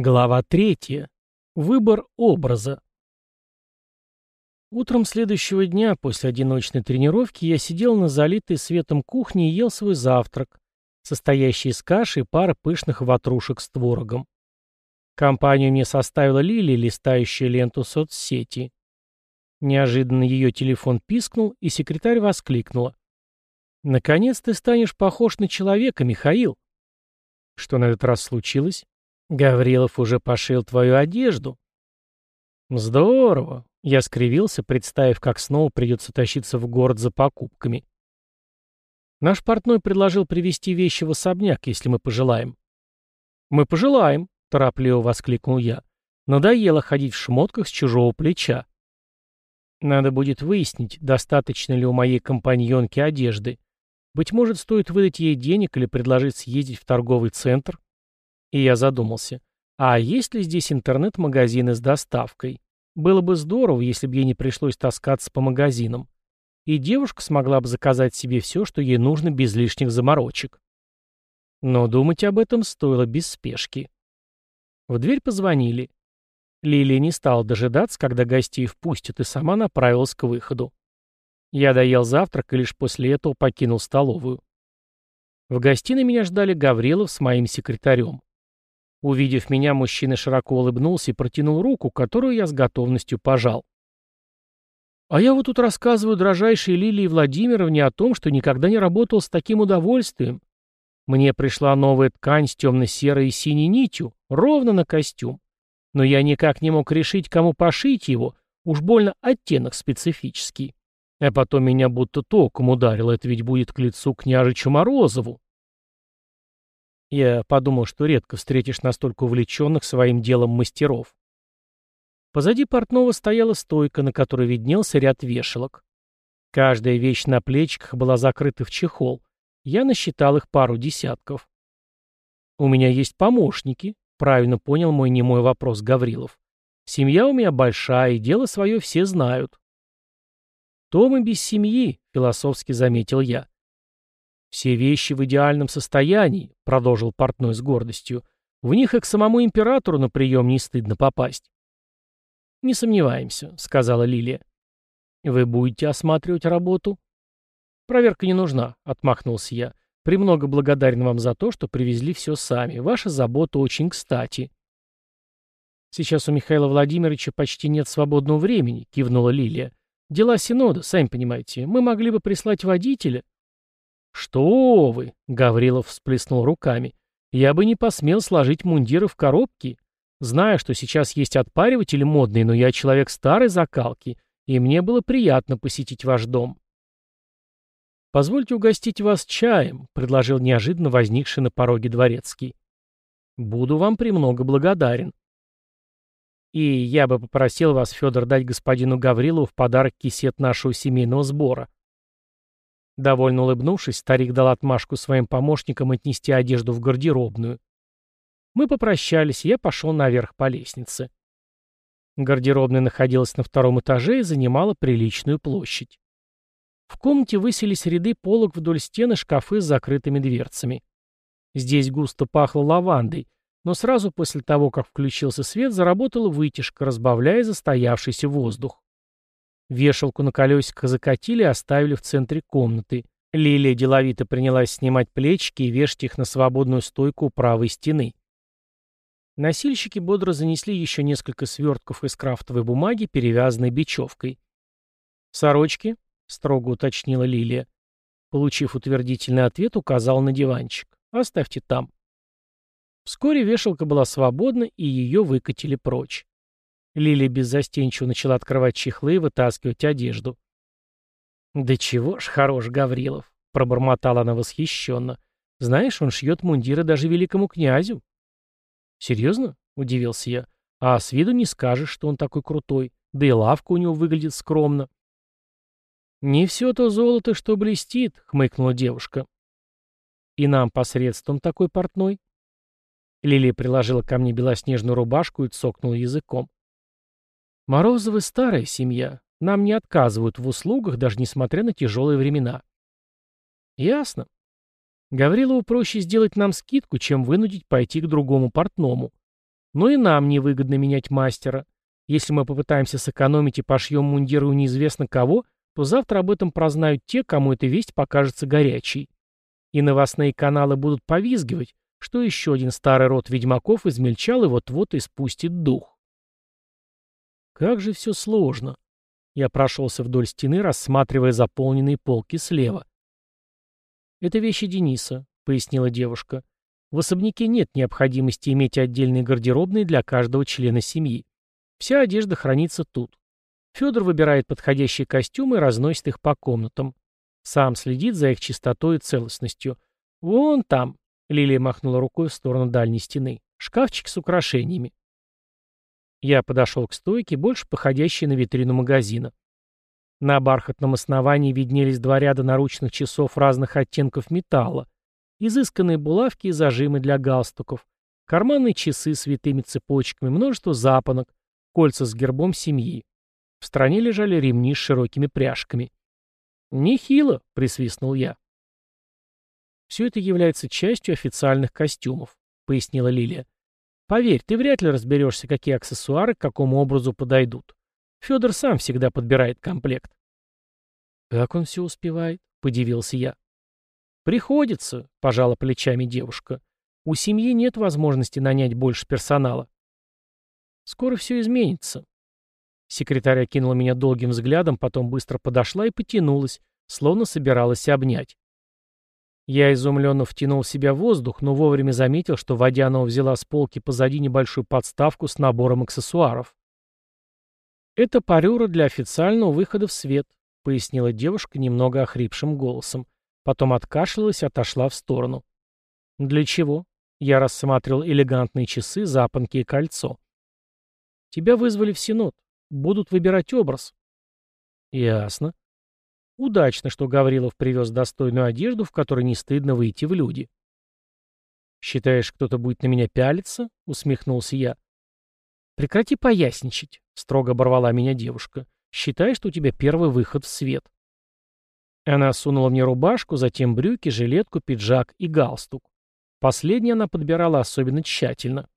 Глава третья. Выбор образа. Утром следующего дня после одиночной тренировки я сидел на залитой светом кухне и ел свой завтрак, состоящий из каши и пары пышных ватрушек с творогом. Компанию мне составила Лилия, листающая ленту соцсети. Неожиданно ее телефон пискнул, и секретарь воскликнула. «Наконец ты станешь похож на человека, Михаил!» Что на этот раз случилось? Гаврилов уже пошил твою одежду. Здорово. Я скривился, представив, как снова придется тащиться в город за покупками. Наш портной предложил привезти вещи в особняк, если мы пожелаем. Мы пожелаем, торопливо воскликнул я. Надоело ходить в шмотках с чужого плеча. Надо будет выяснить, достаточно ли у моей компаньонки одежды. Быть может, стоит выдать ей денег или предложить съездить в торговый центр? И я задумался, а есть ли здесь интернет-магазины с доставкой? Было бы здорово, если бы ей не пришлось таскаться по магазинам. И девушка смогла бы заказать себе все, что ей нужно без лишних заморочек. Но думать об этом стоило без спешки. В дверь позвонили. Лилия не стала дожидаться, когда гостей впустят, и сама направилась к выходу. Я доел завтрак и лишь после этого покинул столовую. В гостиной меня ждали Гаврилов с моим секретарем. Увидев меня, мужчина широко улыбнулся и протянул руку, которую я с готовностью пожал. А я вот тут рассказываю дрожайшей Лилии Владимировне о том, что никогда не работал с таким удовольствием. Мне пришла новая ткань с темно-серой и синей нитью, ровно на костюм. Но я никак не мог решить, кому пошить его, уж больно оттенок специфический. А потом меня будто током ударило, это ведь будет к лицу княжичу Морозову. Я подумал, что редко встретишь настолько увлеченных своим делом мастеров. Позади портного стояла стойка, на которой виднелся ряд вешалок. Каждая вещь на плечиках была закрыта в чехол. Я насчитал их пару десятков. «У меня есть помощники», — правильно понял мой немой вопрос Гаврилов. «Семья у меня большая, и дело свое все знают». «То мы без семьи», — философски заметил я. «Все вещи в идеальном состоянии», — продолжил портной с гордостью. «В них и к самому императору на прием не стыдно попасть». «Не сомневаемся», — сказала Лилия. «Вы будете осматривать работу?» «Проверка не нужна», — отмахнулся я. «Премного благодарен вам за то, что привезли все сами. Ваша забота очень кстати». «Сейчас у Михаила Владимировича почти нет свободного времени», — кивнула Лилия. «Дела Синода, сами понимаете. Мы могли бы прислать водителя». «Что вы!» — Гаврилов всплеснул руками. «Я бы не посмел сложить мундиры в коробки. Знаю, что сейчас есть отпариватели модные, но я человек старой закалки, и мне было приятно посетить ваш дом». «Позвольте угостить вас чаем», — предложил неожиданно возникший на пороге дворецкий. «Буду вам премного благодарен». «И я бы попросил вас, Федор, дать господину Гаврилову в подарок кисет нашего семейного сбора», Довольно улыбнувшись, старик дал отмашку своим помощникам отнести одежду в гардеробную. Мы попрощались, и я пошел наверх по лестнице. Гардеробная находилась на втором этаже и занимала приличную площадь. В комнате высились ряды полок вдоль стены шкафы с закрытыми дверцами. Здесь густо пахло лавандой, но сразу после того, как включился свет, заработала вытяжка, разбавляя застоявшийся воздух. Вешалку на колесиках закатили и оставили в центре комнаты. Лилия деловито принялась снимать плечики и вешать их на свободную стойку у правой стены. Носильщики бодро занесли еще несколько свертков из крафтовой бумаги, перевязанной бечевкой. «Сорочки?» — строго уточнила Лилия. Получив утвердительный ответ, указал на диванчик. «Оставьте там». Вскоре вешалка была свободна, и ее выкатили прочь. Лилия беззастенчиво начала открывать чехлы и вытаскивать одежду. «Да чего ж хорош Гаврилов!» — пробормотала она восхищенно. «Знаешь, он шьет мундиры даже великому князю». «Серьезно?» — удивился я. «А с виду не скажешь, что он такой крутой. Да и лавка у него выглядит скромно». «Не все то золото, что блестит», — хмыкнула девушка. «И нам посредством такой портной?» Лилия приложила ко мне белоснежную рубашку и цокнула языком. Морозовы старая семья. Нам не отказывают в услугах, даже несмотря на тяжелые времена. Ясно. Гаврилову проще сделать нам скидку, чем вынудить пойти к другому портному. Но и нам невыгодно менять мастера. Если мы попытаемся сэкономить и пошьем мундиры у неизвестно кого, то завтра об этом прознают те, кому эта весть покажется горячей. И новостные каналы будут повизгивать, что еще один старый род ведьмаков измельчал и вот-вот испустит дух. Как же все сложно. Я прошелся вдоль стены, рассматривая заполненные полки слева. «Это вещи Дениса», — пояснила девушка. «В особняке нет необходимости иметь отдельные гардеробные для каждого члена семьи. Вся одежда хранится тут. Федор выбирает подходящие костюмы и разносит их по комнатам. Сам следит за их чистотой и целостностью. Вон там, Лилия махнула рукой в сторону дальней стены, шкафчик с украшениями. Я подошел к стойке, больше походящей на витрину магазина. На бархатном основании виднелись два ряда наручных часов разных оттенков металла, изысканные булавки и зажимы для галстуков, карманные часы с витыми цепочками, множество запонок, кольца с гербом семьи. В стороне лежали ремни с широкими пряжками. «Нехило», — присвистнул я. «Все это является частью официальных костюмов», — пояснила Лилия. «Поверь, ты вряд ли разберешься, какие аксессуары к какому образу подойдут. Федор сам всегда подбирает комплект». «Как он все успевает?» — подивился я. «Приходится», — пожала плечами девушка. «У семьи нет возможности нанять больше персонала». «Скоро все изменится», Секретарь окинула меня долгим взглядом, потом быстро подошла и потянулась, словно собиралась обнять. Я изумленно втянул в себя воздух, но вовремя заметил, что Водянова взяла с полки позади небольшую подставку с набором аксессуаров. «Это парюра для официального выхода в свет», — пояснила девушка немного охрипшим голосом. Потом откашлялась и отошла в сторону. «Для чего?» Я рассматривал элегантные часы, запонки и кольцо. «Тебя вызвали в Синод. Будут выбирать образ. Ясно. Удачно, что Гаврилов привез достойную одежду, в которой не стыдно выйти в люди. «Считаешь, кто-то будет на меня пялиться?» — усмехнулся я. «Прекрати поясничать», — строго оборвала меня девушка. «Считай, что у тебя первый выход в свет». Она сунула мне рубашку, затем брюки, жилетку, пиджак и галстук. Последний она подбирала особенно тщательно.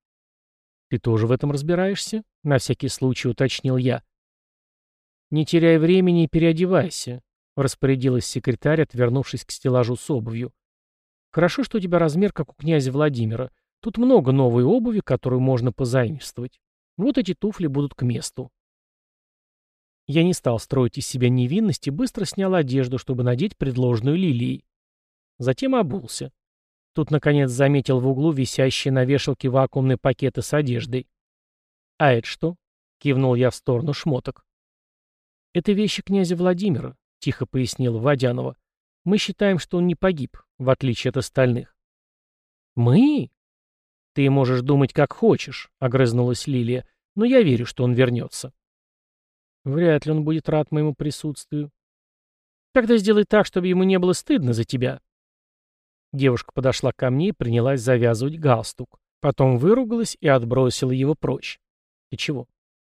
«Ты тоже в этом разбираешься?» — на всякий случай уточнил я. «Не теряй времени и переодевайся», — распорядилась секретарь, отвернувшись к стеллажу с обувью. «Хорошо, что у тебя размер, как у князя Владимира. Тут много новой обуви, которую можно позаимствовать. Вот эти туфли будут к месту». Я не стал строить из себя невинность и быстро снял одежду, чтобы надеть предложенную лилией. Затем обулся. Тут, наконец, заметил в углу висящие на вешалке вакуумные пакеты с одеждой. «А это что?» — кивнул я в сторону шмоток. «Это вещи князя Владимира», — тихо пояснил Водянова. «Мы считаем, что он не погиб, в отличие от остальных». «Мы?» «Ты можешь думать, как хочешь», — огрызнулась Лилия, «но я верю, что он вернется». «Вряд ли он будет рад моему присутствию». «Тогда сделай так, чтобы ему не было стыдно за тебя», Девушка подошла ко мне и принялась завязывать галстук. Потом выругалась и отбросила его прочь. «Ты чего?»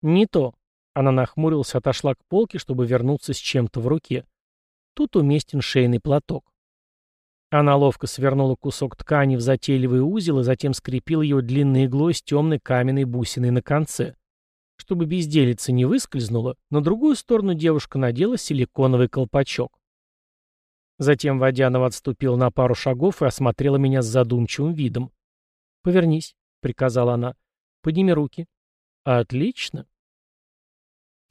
«Не то». Она нахмурилась, отошла к полке, чтобы вернуться с чем-то в руке. Тут уместен шейный платок. Она ловко свернула кусок ткани в затейливый узел и затем скрепила его длинной иглой с темной каменной бусиной на конце. Чтобы безделица не выскользнула, на другую сторону девушка надела силиконовый колпачок. Затем Водянова отступила на пару шагов и осмотрела меня с задумчивым видом. «Повернись», — приказала она. «Подними руки». «Отлично».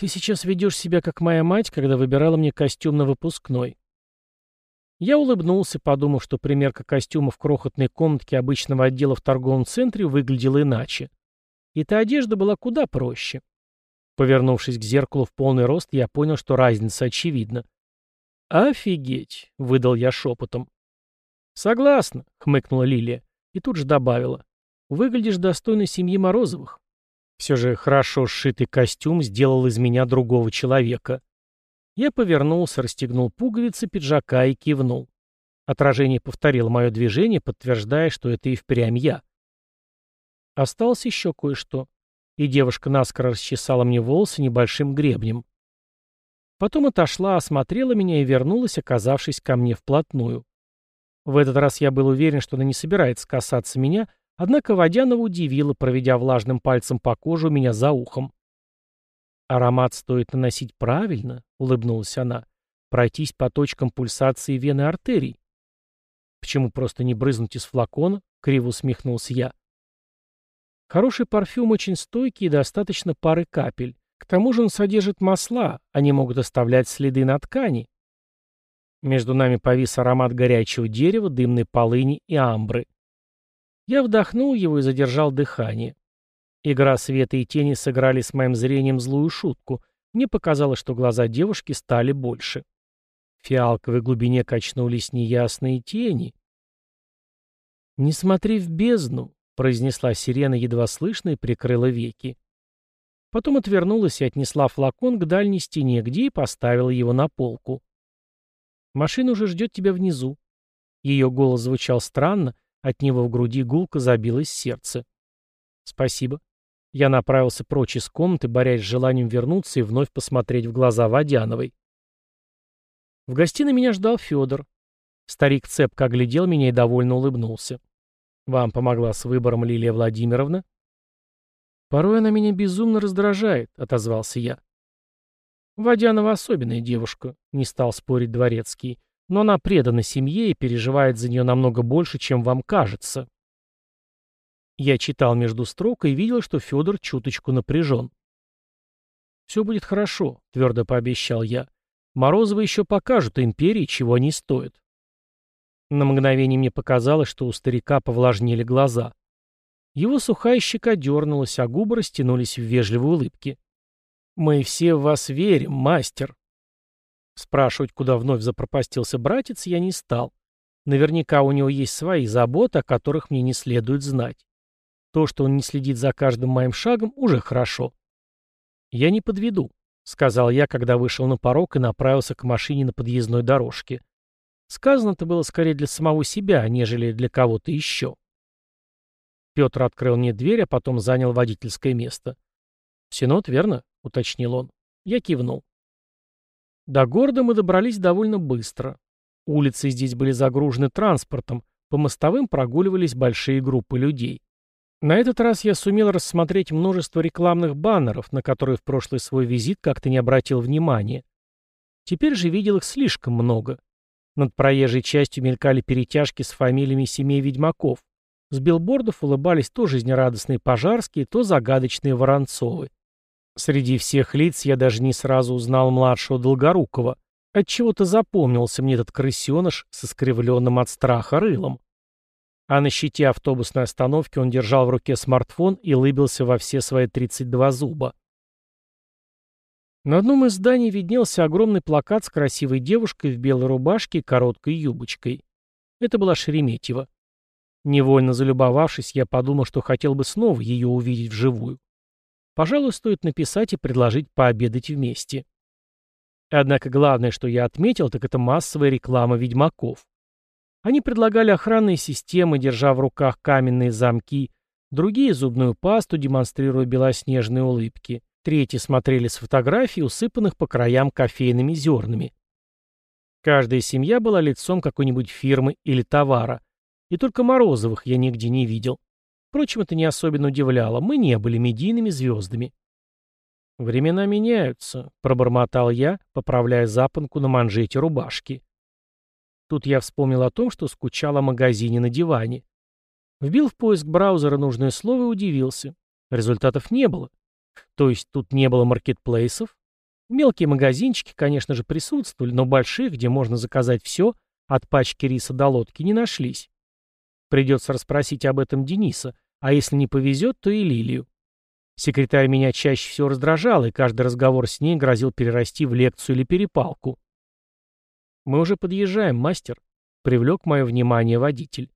«Ты сейчас ведешь себя, как моя мать, когда выбирала мне костюм на выпускной». Я улыбнулся, подумав, что примерка костюма в крохотной комнатке обычного отдела в торговом центре выглядела иначе. И та одежда была куда проще. Повернувшись к зеркалу в полный рост, я понял, что разница очевидна. «Офигеть!» — выдал я шепотом. «Согласна», — хмыкнула Лилия и тут же добавила. «Выглядишь достойно семьи Морозовых». Все же хорошо сшитый костюм сделал из меня другого человека. Я повернулся, расстегнул пуговицы пиджака и кивнул. Отражение повторило мое движение, подтверждая, что это и впрямь я. Осталось еще кое-что. И девушка наскоро расчесала мне волосы небольшим гребнем. Потом отошла, осмотрела меня и вернулась, оказавшись ко мне вплотную. В этот раз я был уверен, что она не собирается касаться меня, Однако Водянова удивила, проведя влажным пальцем по коже у меня за ухом. «Аромат стоит наносить правильно», — улыбнулась она. «Пройтись по точкам пульсации вены артерий». «Почему просто не брызнуть из флакона?» — криво усмехнулся я. Хороший парфюм очень стойкий и достаточно пары капель. К тому же он содержит масла, они могут оставлять следы на ткани. Между нами повис аромат горячего дерева, дымной полыни и амбры. Я вдохнул его и задержал дыхание. Игра света и тени сыграли с моим зрением злую шутку. Мне показалось, что глаза девушки стали больше. В фиалковой глубине качнулись неясные тени. «Не смотри в бездну», — произнесла сирена едва слышно и прикрыла веки. Потом отвернулась и отнесла флакон к дальней стене, где и поставила его на полку. «Машина уже ждет тебя внизу». Ее голос звучал странно, от него в груди гулко забилось сердце. «Спасибо». Я направился прочь из комнаты, борясь с желанием вернуться и вновь посмотреть в глаза Водяновой. В гостиной меня ждал Федор. Старик цепко оглядел меня и довольно улыбнулся. «Вам помогла с выбором Лилия Владимировна?» «Порой она меня безумно раздражает», — отозвался я. «Водянова особенная девушка», — не стал спорить дворецкий но она предана семье и переживает за нее намного больше, чем вам кажется. Я читал между строк и видел, что Федор чуточку напряжен. «Все будет хорошо», — твердо пообещал я. «Морозовы еще покажут империи, чего они стоят». На мгновение мне показалось, что у старика повлажнели глаза. Его сухая щека дернулась, а губы растянулись в вежливой улыбке. «Мы все в вас верим, мастер», Спрашивать, куда вновь запропастился братец, я не стал. Наверняка у него есть свои заботы, о которых мне не следует знать. То, что он не следит за каждым моим шагом, уже хорошо. «Я не подведу», — сказал я, когда вышел на порог и направился к машине на подъездной дорожке. Сказано-то было скорее для самого себя, нежели для кого-то еще. Петр открыл мне дверь, а потом занял водительское место. «Синод, верно?» — уточнил он. Я кивнул. До города мы добрались довольно быстро. Улицы здесь были загружены транспортом, по мостовым прогуливались большие группы людей. На этот раз я сумел рассмотреть множество рекламных баннеров, на которые в прошлый свой визит как-то не обратил внимания. Теперь же видел их слишком много. Над проезжей частью мелькали перетяжки с фамилиями семей ведьмаков. С билбордов улыбались то жизнерадостные пожарские, то загадочные воронцовы. Среди всех лиц я даже не сразу узнал младшего Долгорукова. Отчего-то запомнился мне этот крысеныш с искривленным от страха рылом. А на щите автобусной остановки он держал в руке смартфон и лыбился во все свои 32 зуба. На одном из зданий виднелся огромный плакат с красивой девушкой в белой рубашке и короткой юбочкой. Это была Шереметьева. Невольно залюбовавшись, я подумал, что хотел бы снова ее увидеть вживую. Пожалуй, стоит написать и предложить пообедать вместе. Однако главное, что я отметил, так это массовая реклама ведьмаков. Они предлагали охранные системы, держа в руках каменные замки, другие — зубную пасту, демонстрируя белоснежные улыбки, третьи смотрели с фотографий, усыпанных по краям кофейными зернами. Каждая семья была лицом какой-нибудь фирмы или товара, и только Морозовых я нигде не видел. Впрочем, это не особенно удивляло. Мы не были медийными звездами. «Времена меняются», — пробормотал я, поправляя запонку на манжете рубашки. Тут я вспомнил о том, что скучал о магазине на диване. Вбил в поиск браузера нужное слово и удивился. Результатов не было. То есть тут не было маркетплейсов. Мелкие магазинчики, конечно же, присутствовали, но больших, где можно заказать все, от пачки риса до лодки, не нашлись. Придется расспросить об этом Дениса, а если не повезет, то и Лилию. Секретарь меня чаще всего раздражал, и каждый разговор с ней грозил перерасти в лекцию или перепалку. «Мы уже подъезжаем, мастер», — привлек мое внимание водитель.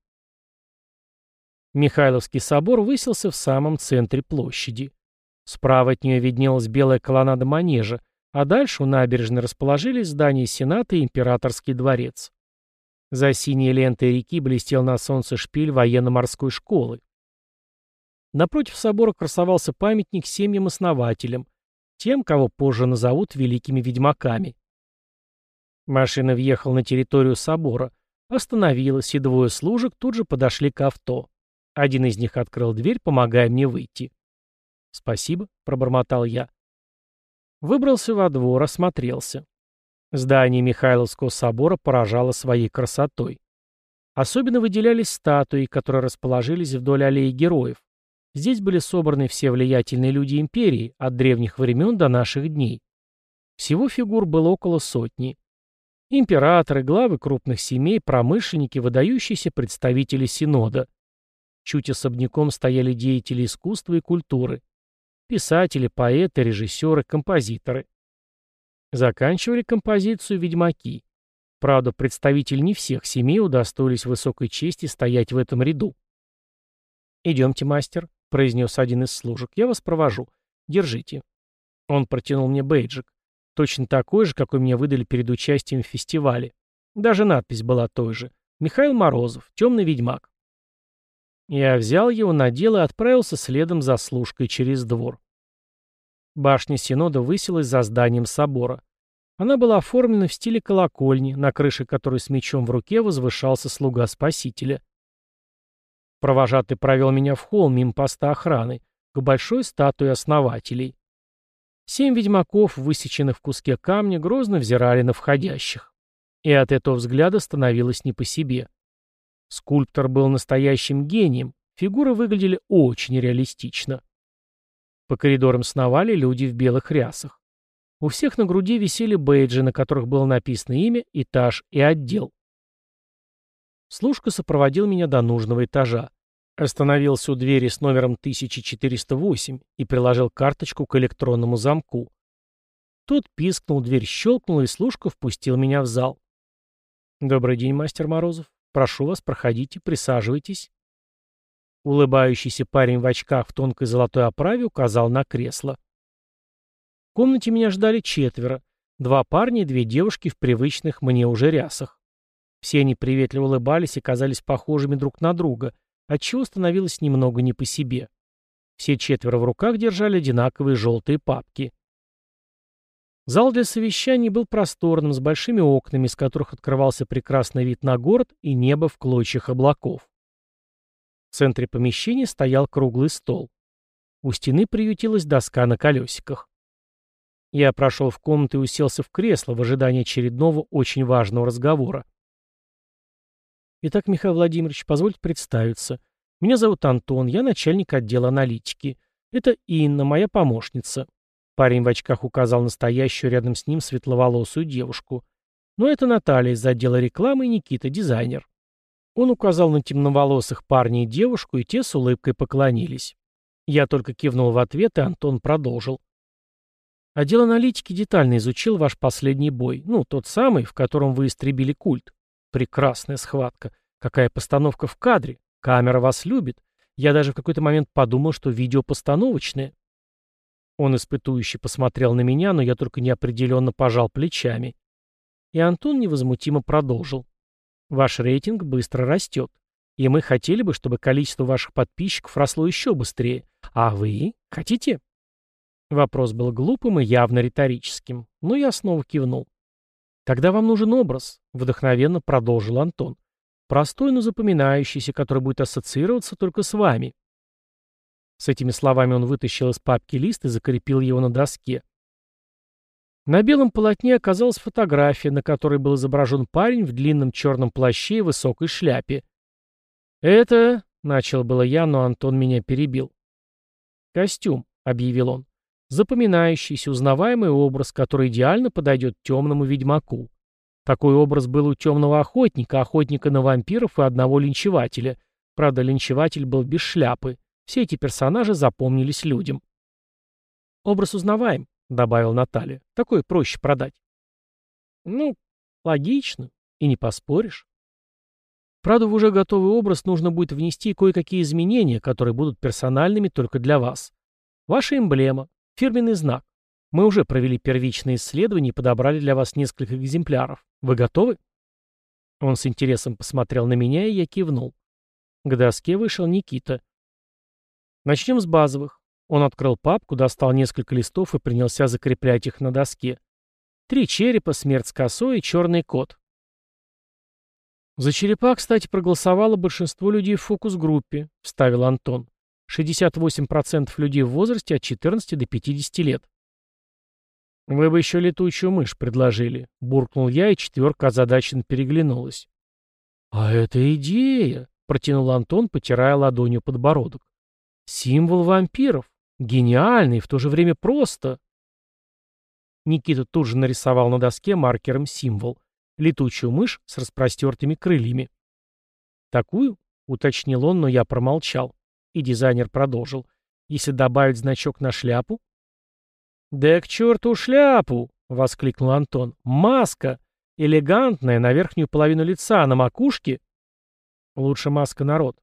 Михайловский собор высился в самом центре площади. Справа от нее виднелась белая колоннада манежа, а дальше у набережной расположились здания Сената и Императорский дворец. За синей лентой реки блестел на солнце шпиль военно-морской школы. Напротив собора красовался памятник семьям-основателям, тем, кого позже назовут великими ведьмаками. Машина въехала на территорию собора, остановилась, и двое служек тут же подошли к авто. Один из них открыл дверь, помогая мне выйти. «Спасибо», — пробормотал я. Выбрался во двор, осмотрелся. Здание Михайловского собора поражало своей красотой. Особенно выделялись статуи, которые расположились вдоль аллеи героев. Здесь были собраны все влиятельные люди империи, от древних времен до наших дней. Всего фигур было около сотни. Императоры, главы крупных семей, промышленники, выдающиеся представители Синода. Чуть особняком стояли деятели искусства и культуры. Писатели, поэты, режиссеры, композиторы. Заканчивали композицию ведьмаки. Правда, представители не всех семей удостоились высокой чести стоять в этом ряду. «Идемте, мастер», — произнес один из служек. «Я вас провожу. Держите». Он протянул мне бейджик. Точно такой же, какой мне выдали перед участием в фестивале. Даже надпись была той же. «Михаил Морозов, темный ведьмак». Я взял его, надел и отправился следом за служкой через двор. Башня Синода высилась за зданием собора. Она была оформлена в стиле колокольни, на крыше которой с мечом в руке возвышался слуга Спасителя. Провожатый провел меня в холл мимо поста охраны, к большой статуе основателей. Семь ведьмаков, высеченных в куске камня, грозно взирали на входящих. И от этого взгляда становилось не по себе. Скульптор был настоящим гением, фигуры выглядели очень реалистично. По коридорам сновали люди в белых рясах. У всех на груди висели бейджи, на которых было написано имя, этаж и отдел. Служка сопроводил меня до нужного этажа. Остановился у двери с номером 1408 и приложил карточку к электронному замку. Тот пискнул, дверь щелкнула, и служка впустил меня в зал. «Добрый день, мастер Морозов. Прошу вас, проходите, присаживайтесь». Улыбающийся парень в очках в тонкой золотой оправе указал на кресло. В комнате меня ждали четверо. Два парня и две девушки в привычных мне уже рясах. Все они приветливо улыбались и казались похожими друг на друга, отчего становилось немного не по себе. Все четверо в руках держали одинаковые желтые папки. Зал для совещаний был просторным, с большими окнами, из которых открывался прекрасный вид на город и небо в клочьях облаков. В центре помещения стоял круглый стол. У стены приютилась доска на колесиках. Я прошел в комнату и уселся в кресло в ожидании очередного очень важного разговора. Итак, Михаил Владимирович, позвольте представиться. Меня зовут Антон, я начальник отдела аналитики. Это Инна, моя помощница. Парень в очках указал настоящую рядом с ним светловолосую девушку. Но это Наталья из отдела рекламы и Никита, дизайнер. Он указал на темноволосых парня и девушку, и те с улыбкой поклонились. Я только кивнул в ответ, и Антон продолжил. Отдел аналитики детально изучил ваш последний бой, ну, тот самый, в котором вы истребили культ. Прекрасная схватка. Какая постановка в кадре. Камера вас любит. Я даже в какой-то момент подумал, что видео постановочное. Он испытующе посмотрел на меня, но я только неопределенно пожал плечами. И Антон невозмутимо продолжил. Ваш рейтинг быстро растет. И мы хотели бы, чтобы количество ваших подписчиков росло еще быстрее. А вы хотите? Вопрос был глупым и явно риторическим, но я снова кивнул. Тогда вам нужен образ, вдохновенно продолжил Антон. Простой, но запоминающийся, который будет ассоциироваться только с вами. С этими словами он вытащил из папки лист и закрепил его на доске. На белом полотне оказалась фотография, на которой был изображен парень в длинном черном плаще и высокой шляпе. «Это...» — начал было я, но Антон меня перебил. «Костюм», — объявил он. «Запоминающийся, узнаваемый образ, который идеально подойдет темному ведьмаку. Такой образ был у темного охотника, охотника на вампиров и одного линчевателя. Правда, линчеватель был без шляпы. Все эти персонажи запомнились людям. Образ узнаваем, — добавил Наталья. «Такое проще продать». «Ну, логично. И не поспоришь». Правда, в уже готовый образ нужно будет внести кое-какие изменения, которые будут персональными только для вас. Ваша эмблема, фирменный знак. Мы уже провели первичные исследования и подобрали для вас несколько экземпляров. Вы готовы? Он с интересом посмотрел на меня, и я кивнул. К доске вышел Никита. Начнем с базовых. Он открыл папку, достал несколько листов и принялся закреплять их на доске. Три черепа, смерть с косой и черный кот. «За черепа, кстати, проголосовало большинство людей в фокус-группе», — вставил Антон. «68% людей в возрасте от 14 до 50 лет». «Вы бы еще летучую мышь предложили», — буркнул я, и четверка озадаченно переглянулась. «А это идея!» — протянул Антон, потирая ладонью подбородок. «Символ вампиров. Гениальный и в то же время просто». Никита тут же нарисовал на доске маркером символ летучую мышь с распростертыми крыльями. «Такую?» — уточнил он, но я промолчал. И дизайнер продолжил. «Если добавить значок на шляпу?» «Да к черту шляпу!» — воскликнул Антон. «Маска! Элегантная, на верхнюю половину лица, а на макушке...» «Лучше маска народ».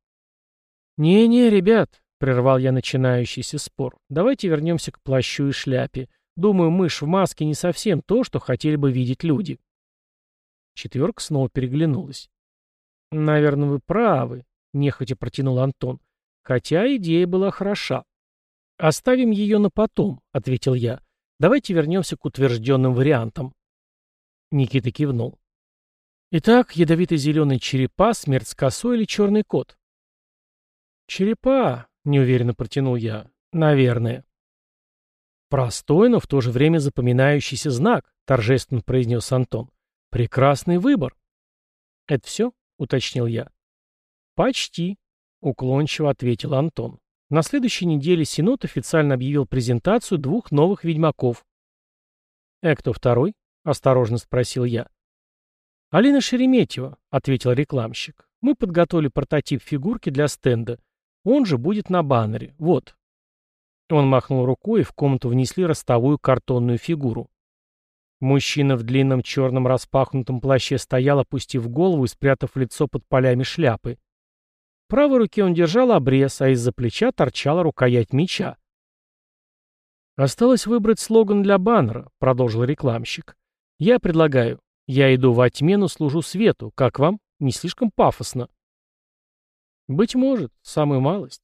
«Не-не, ребят», — прервал я начинающийся спор, — «давайте вернемся к плащу и шляпе. Думаю, мышь в маске не совсем то, что хотели бы видеть люди». Четверка снова переглянулась. «Наверное, вы правы», — нехотя протянул Антон. «Хотя идея была хороша». «Оставим ее на потом», — ответил я. «Давайте вернемся к утвержденным вариантам». Никита кивнул. «Итак, ядовито-зеленый черепа, смерть с косой или черный кот?» «Черепа», — неуверенно протянул я. «Наверное». «Простой, но в то же время запоминающийся знак», — торжественно произнес Антон. Прекрасный выбор. Это все? уточнил я. Почти, уклончиво ответил Антон. На следующей неделе Синод официально объявил презентацию двух новых ведьмаков. «Э, кто второй?» — осторожно спросил я. «Алина Шереметьева», — ответил рекламщик. «Мы подготовили прототип фигурки для стенда. Он же будет на баннере. Вот». Он махнул рукой, и в комнату внесли ростовую картонную фигуру. Мужчина в длинном черном распахнутом плаще стоял, опустив голову и спрятав лицо под полями шляпы. В правой руке он держал обрез, а из-за плеча торчала рукоять меча. «Осталось выбрать слоган для баннера», — продолжил рекламщик. «Я предлагаю. Я иду во тьме, но служу свету. Как вам? Не слишком пафосно?» «Быть может, самую малость».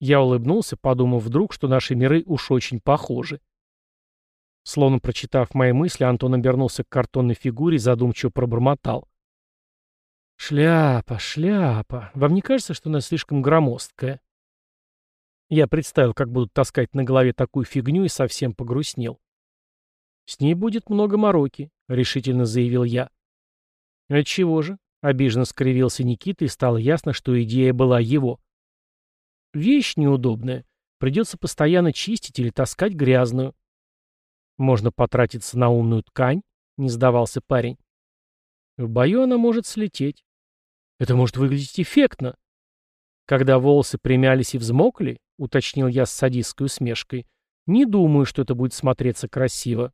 Я улыбнулся, подумав вдруг, что наши миры уж очень похожи. Словно прочитав мои мысли, Антон обернулся к картонной фигуре и задумчиво пробормотал. «Шляпа, шляпа. Вам не кажется, что она слишком громоздкая?» Я представил, как будут таскать на голове такую фигню и совсем погрустнел. «С ней будет много мороки», — решительно заявил я. «Отчего же?» — обиженно скривился Никита, и стало ясно, что идея была его. «Вещь неудобная. Придется постоянно чистить или таскать грязную. Можно потратиться на умную ткань, не сдавался парень. В бою она может слететь. Это может выглядеть эффектно. Когда волосы примялись и взмокли, уточнил я с садистской усмешкой, не думаю, что это будет смотреться красиво.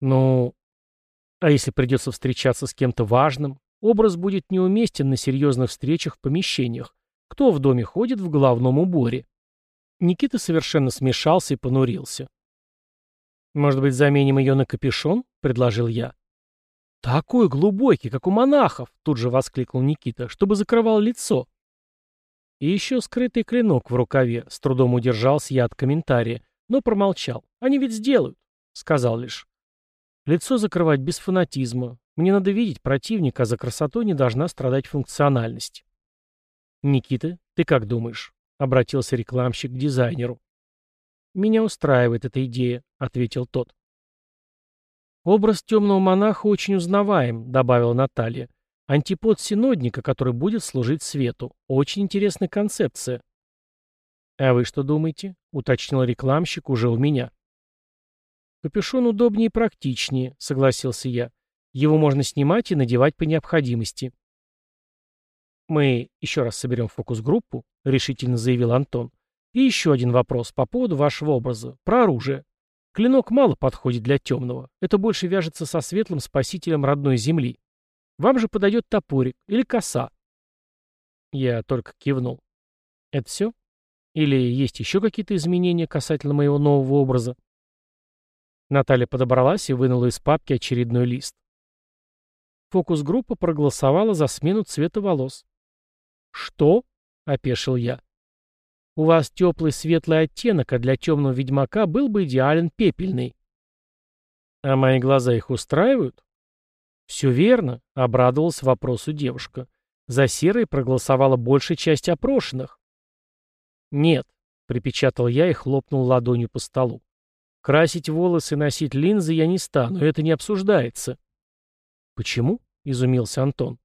Ну, а если придется встречаться с кем-то важным, образ будет неуместен на серьезных встречах в помещениях. Кто в доме ходит в головном уборе? Никита совершенно смешался и понурился. «Может быть, заменим ее на капюшон?» — предложил я. «Такой глубокий, как у монахов!» — тут же воскликнул Никита, чтобы закрывал лицо. И еще скрытый клинок в рукаве, с трудом удержался я от комментария, но промолчал. «Они ведь сделают», — сказал лишь. Лицо закрывать без фанатизма. Мне надо видеть противника, а за красотой не должна страдать функциональность. «Никита, ты как думаешь?» — обратился рекламщик к дизайнеру. «Меня устраивает эта идея», — ответил тот. «Образ темного монаха очень узнаваем», — добавила Наталья. «Антипод синодника, который будет служить свету. Очень интересная концепция». «А вы что думаете?» — уточнил рекламщик уже у меня. «Капюшон удобнее и практичнее», — согласился я. «Его можно снимать и надевать по необходимости». «Мы еще раз соберем фокус-группу», — решительно заявил Антон. И еще один вопрос по поводу вашего образа. Про оружие. Клинок мало подходит для темного. Это больше вяжется со светлым спасителем родной земли. Вам же подойдет топорик или коса. Я только кивнул. Это все? Или есть еще какие-то изменения касательно моего нового образа? Наталья подобралась и вынула из папки очередной лист. Фокус-группа проголосовала за смену цвета волос. «Что?» — опешил я. У вас теплый светлый оттенок, а для темного ведьмака был бы идеален пепельный. А мои глаза их устраивают? «Все верно», — обрадовалась вопросу девушка. «За серой проголосовала большая часть опрошенных». «Нет», — припечатал я и хлопнул ладонью по столу. «Красить волосы и носить линзы я не стану, это не обсуждается». «Почему?» — изумился Антон.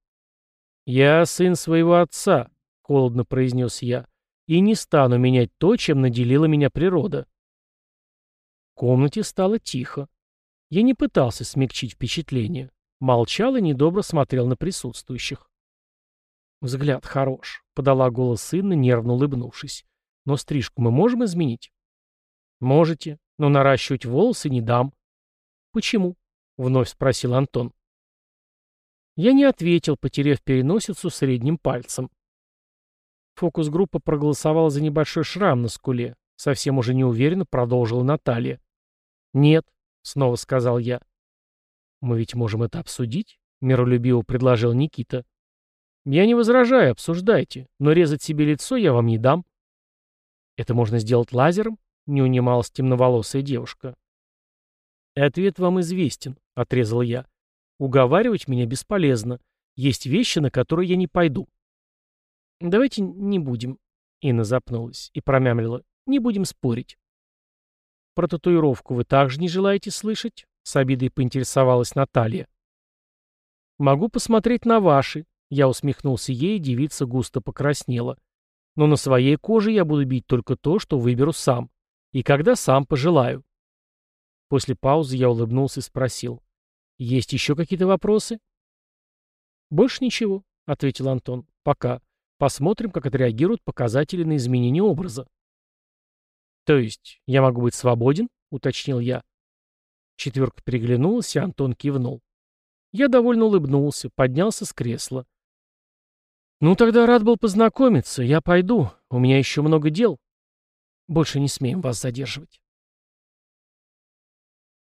«Я сын своего отца», — холодно произнес я, — «и не стану менять то, чем наделила меня природа». В комнате стало тихо. Я не пытался смягчить впечатление. Молчал и недобро смотрел на присутствующих. «Взгляд хорош», — подала голос сына, нервно улыбнувшись. «Но стрижку мы можем изменить?» «Можете, но наращивать волосы не дам». «Почему?» — вновь спросил Антон. Я не ответил, потеряв переносицу средним пальцем. Фокус-группа проголосовала за небольшой шрам на скуле. Совсем уже неуверенно продолжила Наталья. «Нет», — снова сказал я. «Мы ведь можем это обсудить?» — миролюбиво предложил Никита. «Я не возражаю, обсуждайте, но резать себе лицо я вам не дам». «Это можно сделать лазером?» — не унималась темноволосая девушка. «Ответ вам известен», — отрезал я. «Уговаривать меня бесполезно. Есть вещи, на которые я не пойду». «Давайте не будем», — Инна запнулась и промямлила. «Не будем спорить». «Про татуировку вы также не желаете слышать?» — с обидой поинтересовалась Наталья. «Могу посмотреть на ваши», — я усмехнулся ей, девица густо покраснела. «Но на своей коже я буду бить только то, что выберу сам. И когда сам пожелаю». После паузы я улыбнулся и спросил. «Есть еще какие-то вопросы?» «Больше ничего», — ответил Антон. «Пока. Посмотрим, как отреагируют показатели на изменение образа». «То есть я могу быть свободен?» — уточнил я. Четверка переглянулась, и Антон кивнул. Я довольно улыбнулся, поднялся с кресла. «Ну, тогда рад был познакомиться. Я пойду. У меня еще много дел. Больше не смеем вас задерживать».